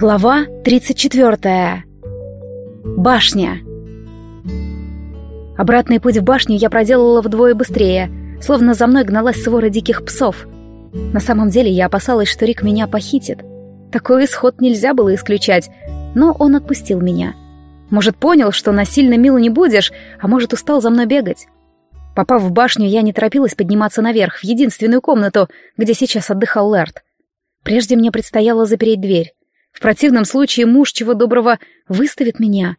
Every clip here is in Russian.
Глава 34. Башня. Обратный путь в башню я проделала вдвое быстрее, словно за мной гналась свора диких псов. На самом деле я опасалась, что Рик меня похитит. Такой исход нельзя было исключать, но он отпустил меня. Может, понял, что насильно мил не будешь, а может, устал за мной бегать. Попав в башню, я не торопилась подниматься наверх, в единственную комнату, где сейчас отдыхал Лэрд. Прежде мне предстояло запереть дверь. В противном случае муж чего доброго выставит меня.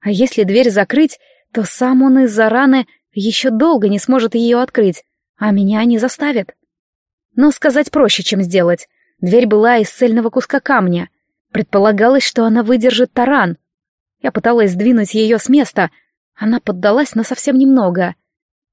А если дверь закрыть, то сам он из-за раны еще долго не сможет ее открыть, а меня не заставит. Но сказать проще, чем сделать. Дверь была из цельного куска камня. Предполагалось, что она выдержит таран. Я пыталась сдвинуть ее с места. Она поддалась, но совсем немного.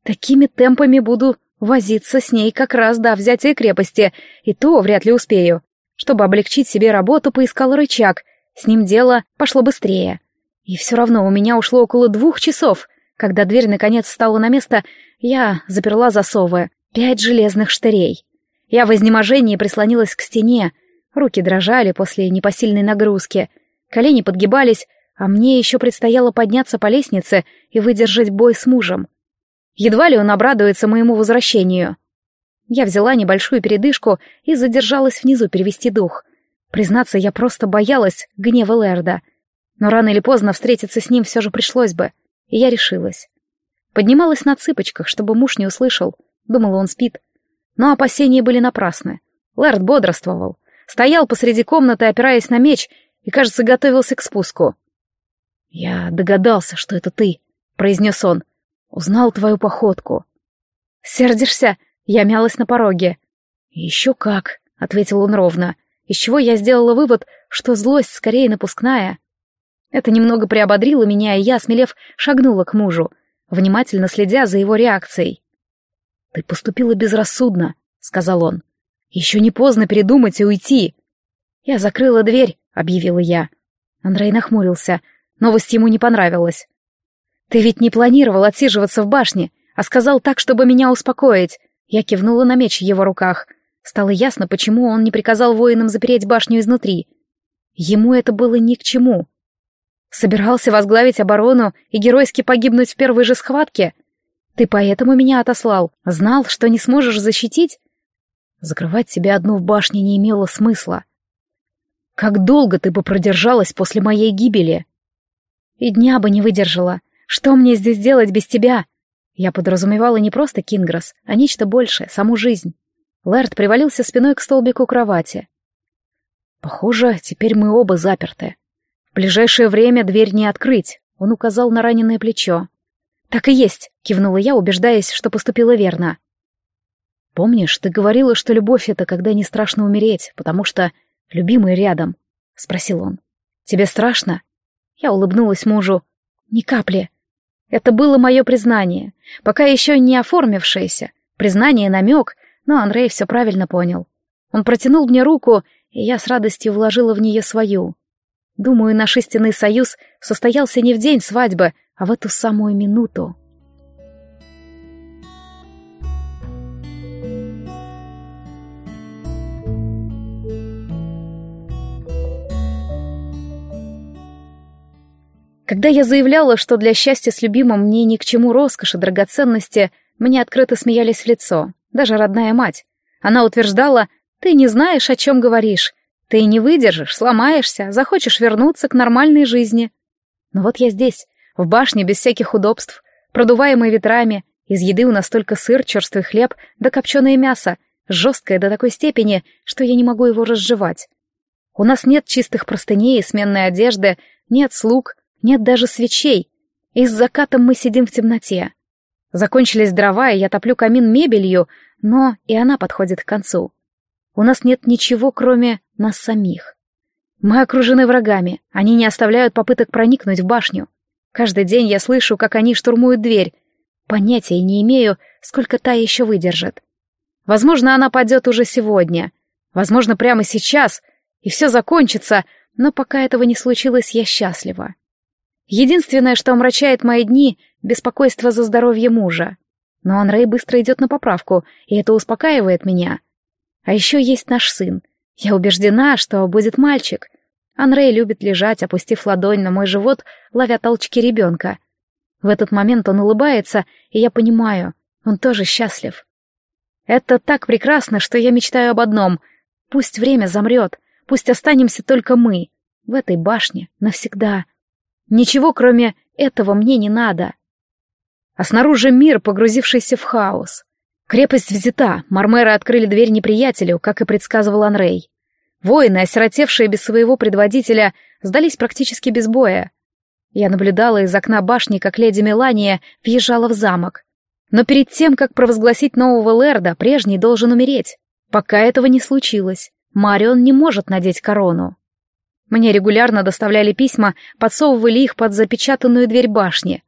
Такими темпами буду возиться с ней как раз до взятия крепости, и то вряд ли успею. Чтобы облегчить себе работу, поискал рычаг. С ним дело пошло быстрее. И все равно у меня ушло около двух часов. Когда дверь наконец встала на место, я заперла засовы. Пять железных штырей. Я в изнеможении прислонилась к стене. Руки дрожали после непосильной нагрузки. Колени подгибались, а мне еще предстояло подняться по лестнице и выдержать бой с мужем. Едва ли он обрадуется моему возвращению. Я взяла небольшую передышку и задержалась внизу перевести дух. Признаться, я просто боялась гнева Лерда. Но рано или поздно встретиться с ним все же пришлось бы. И я решилась. Поднималась на цыпочках, чтобы муж не услышал. Думала, он спит. Но опасения были напрасны. Лэрд бодрствовал. Стоял посреди комнаты, опираясь на меч, и, кажется, готовился к спуску. «Я догадался, что это ты», — произнес он. «Узнал твою походку». «Сердишься?» Я мялась на пороге. «Еще как», — ответил он ровно, из чего я сделала вывод, что злость скорее напускная. Это немного приободрило меня, и я, смелев, шагнула к мужу, внимательно следя за его реакцией. «Ты поступила безрассудно», — сказал он. «Еще не поздно передумать и уйти». «Я закрыла дверь», — объявила я. Андрей нахмурился. Новость ему не понравилась. «Ты ведь не планировал отсиживаться в башне, а сказал так, чтобы меня успокоить. Я кивнула на меч в его руках. Стало ясно, почему он не приказал воинам запереть башню изнутри. Ему это было ни к чему. Собирался возглавить оборону и геройски погибнуть в первой же схватке? Ты поэтому меня отослал? Знал, что не сможешь защитить? Закрывать себя одну в башне не имело смысла. Как долго ты бы продержалась после моей гибели? И дня бы не выдержала. Что мне здесь делать без тебя? Я подразумевала не просто Кингрос, а нечто большее, саму жизнь. Лэрд привалился спиной к столбику кровати. «Похоже, теперь мы оба заперты. В ближайшее время дверь не открыть», — он указал на раненое плечо. «Так и есть», — кивнула я, убеждаясь, что поступила верно. «Помнишь, ты говорила, что любовь — это когда не страшно умереть, потому что любимый рядом?» — спросил он. «Тебе страшно?» Я улыбнулась мужу. «Ни капли. Это было мое признание, пока еще не оформившееся. Признание намек, но Андрей все правильно понял. Он протянул мне руку, и я с радостью вложила в нее свою. Думаю, наш истинный союз состоялся не в день свадьбы, а в эту самую минуту. Когда я заявляла, что для счастья с любимым мне ни к чему роскошь и драгоценности, мне открыто смеялись в лицо, даже родная мать. Она утверждала, ты не знаешь, о чем говоришь, ты не выдержишь, сломаешься, захочешь вернуться к нормальной жизни. Но вот я здесь, в башне без всяких удобств, продуваемой ветрами, из еды у нас только сыр, черствый хлеб да копченое мясо, жесткое до такой степени, что я не могу его разжевать. У нас нет чистых простыней и сменной одежды, нет слуг, нет даже свечей. И с закатом мы сидим в темноте. Закончились дрова, и я топлю камин мебелью, но и она подходит к концу. У нас нет ничего, кроме нас самих. Мы окружены врагами, они не оставляют попыток проникнуть в башню. Каждый день я слышу, как они штурмуют дверь. Понятия не имею, сколько та еще выдержит. Возможно, она падет уже сегодня. Возможно, прямо сейчас, и все закончится, но пока этого не случилось, я счастлива. Единственное, что омрачает мои дни — беспокойство за здоровье мужа. Но Анрей быстро идет на поправку, и это успокаивает меня. А еще есть наш сын. Я убеждена, что будет мальчик. Анрей любит лежать, опустив ладонь на мой живот, ловя толчки ребенка. В этот момент он улыбается, и я понимаю, он тоже счастлив. Это так прекрасно, что я мечтаю об одном. Пусть время замрет, пусть останемся только мы. В этой башне навсегда. Ничего, кроме этого, мне не надо. А снаружи мир, погрузившийся в хаос. Крепость взята, мармеры открыли дверь неприятелю, как и предсказывал Анрей. Воины, осиротевшие без своего предводителя, сдались практически без боя. Я наблюдала из окна башни, как леди Мелания въезжала в замок. Но перед тем, как провозгласить нового Лерда, прежний должен умереть. Пока этого не случилось, Марион не может надеть корону. Мне регулярно доставляли письма, подсовывали их под запечатанную дверь башни.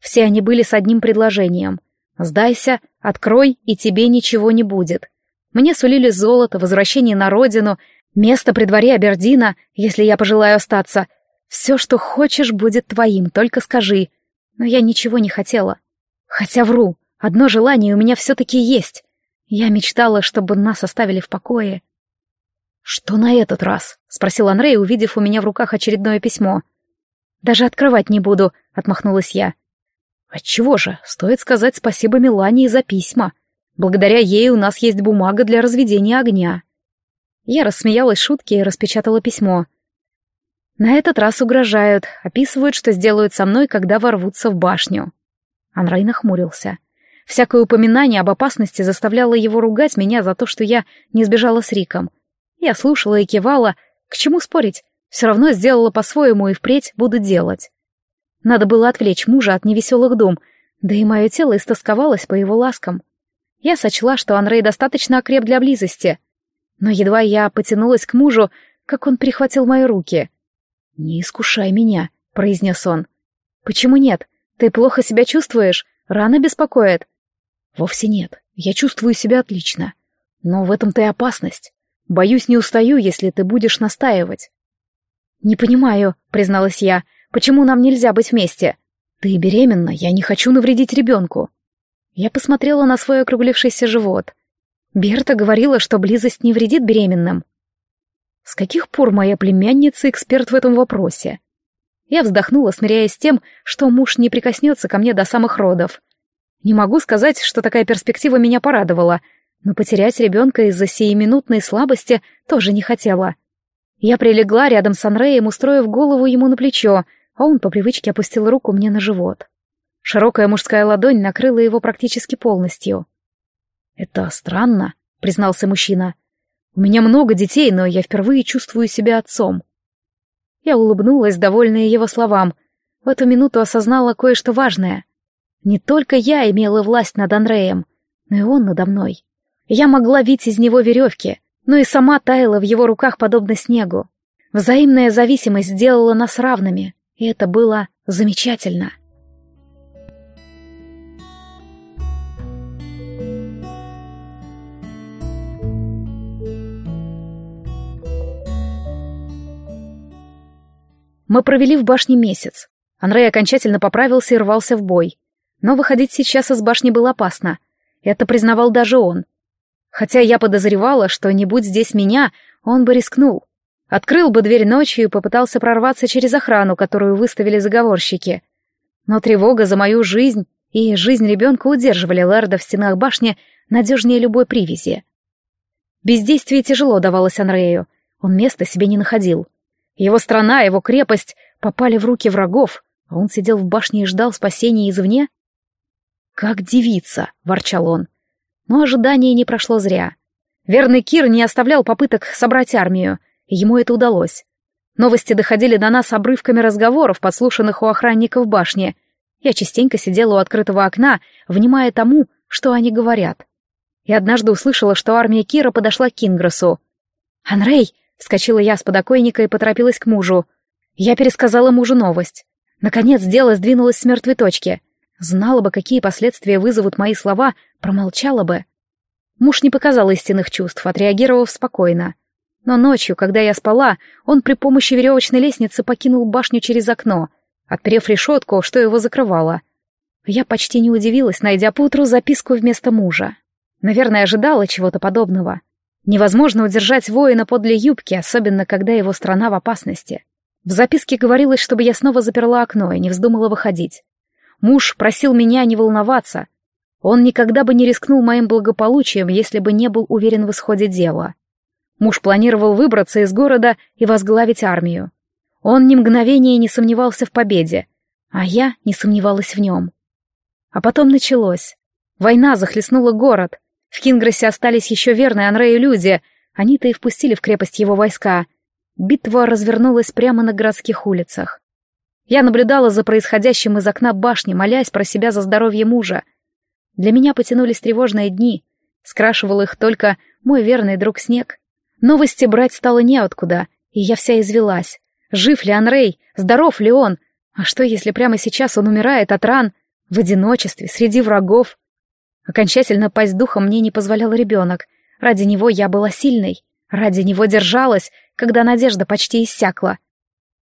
Все они были с одним предложением. «Сдайся, открой, и тебе ничего не будет». Мне сулили золото, возвращение на родину, место при дворе Абердина, если я пожелаю остаться. Все, что хочешь, будет твоим, только скажи. Но я ничего не хотела. Хотя вру, одно желание у меня все-таки есть. Я мечтала, чтобы нас оставили в покое. «Что на этот раз?» — спросил Анрей, увидев у меня в руках очередное письмо. «Даже открывать не буду», — отмахнулась я. «Отчего же? Стоит сказать спасибо Милане за письма. Благодаря ей у нас есть бумага для разведения огня». Я рассмеялась шутки и распечатала письмо. На этот раз угрожают, описывают, что сделают со мной, когда ворвутся в башню. Анрей нахмурился. Всякое упоминание об опасности заставляло его ругать меня за то, что я не сбежала с Риком — я слушала и кивала. К чему спорить? Все равно сделала по-своему и впредь буду делать. Надо было отвлечь мужа от невеселых дум, да и мое тело истосковалось по его ласкам. Я сочла, что Анрей достаточно окреп для близости. Но едва я потянулась к мужу, как он прихватил мои руки. «Не искушай меня», — произнес он. «Почему нет? Ты плохо себя чувствуешь? Рана беспокоит?» «Вовсе нет. Я чувствую себя отлично. Но в этом-то и опасность. Боюсь, не устаю, если ты будешь настаивать. Не понимаю, призналась я, почему нам нельзя быть вместе? Ты беременна, я не хочу навредить ребенку. Я посмотрела на свой округлившийся живот. Берта говорила, что близость не вредит беременным. С каких пор моя племянница эксперт в этом вопросе? Я вздохнула, смиряясь с тем, что муж не прикоснется ко мне до самых родов. Не могу сказать, что такая перспектива меня порадовала — но потерять ребенка из-за сиюминутной слабости тоже не хотела. Я прилегла рядом с Анреем, устроив голову ему на плечо, а он по привычке опустил руку мне на живот. Широкая мужская ладонь накрыла его практически полностью. «Это странно», — признался мужчина. «У меня много детей, но я впервые чувствую себя отцом». Я улыбнулась, довольная его словам. В эту минуту осознала кое-что важное. Не только я имела власть над Андреем, но и он надо мной. Я могла видеть из него веревки, но и сама таяла в его руках подобно снегу. Взаимная зависимость сделала нас равными, и это было замечательно. Мы провели в башне месяц. Андрей окончательно поправился и рвался в бой. Но выходить сейчас из башни было опасно. Это признавал даже он. Хотя я подозревала, что не будь здесь меня, он бы рискнул. Открыл бы дверь ночью и попытался прорваться через охрану, которую выставили заговорщики. Но тревога за мою жизнь и жизнь ребенка удерживали Лэрда в стенах башни надежнее любой привязи. Бездействие тяжело давалось Анрею, он места себе не находил. Его страна, его крепость попали в руки врагов, а он сидел в башне и ждал спасения извне. «Как девица!» — ворчал он. Но ожидание не прошло зря. Верный Кир не оставлял попыток собрать армию, и ему это удалось. Новости доходили до нас обрывками разговоров, подслушанных у охранников башни. Я частенько сидела у открытого окна, внимая тому, что они говорят. И однажды услышала, что армия Кира подошла к Кингросу. «Анрей!» — вскочила я с подоконника и поторопилась к мужу. Я пересказала мужу новость. Наконец дело сдвинулось с мертвой точки — Знала бы, какие последствия вызовут мои слова, промолчала бы. Муж не показал истинных чувств, отреагировав спокойно. Но ночью, когда я спала, он при помощи веревочной лестницы покинул башню через окно, отперев решетку, что его закрывало. Я почти не удивилась, найдя поутру записку вместо мужа. Наверное, ожидала чего-то подобного. Невозможно удержать воина подле юбки, особенно когда его страна в опасности. В записке говорилось, чтобы я снова заперла окно и не вздумала выходить. Муж просил меня не волноваться. Он никогда бы не рискнул моим благополучием, если бы не был уверен в исходе дела. Муж планировал выбраться из города и возглавить армию. Он ни мгновения не сомневался в победе, а я не сомневалась в нем. А потом началось. Война захлестнула город. В Кингрессе остались еще верные Анрею люди. Они-то и впустили в крепость его войска. Битва развернулась прямо на городских улицах. Я наблюдала за происходящим из окна башни, молясь про себя за здоровье мужа. Для меня потянулись тревожные дни. Скрашивал их только мой верный друг Снег. Новости брать стало неоткуда, и я вся извелась. Жив ли Анрей? Здоров ли он? А что, если прямо сейчас он умирает от ран? В одиночестве, среди врагов? Окончательно пасть духом мне не позволял ребенок. Ради него я была сильной. Ради него держалась, когда надежда почти иссякла.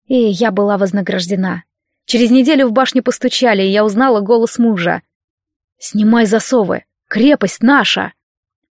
И я была вознаграждена. Через неделю в башню постучали, и я узнала голос мужа. «Снимай засовы! Крепость наша!»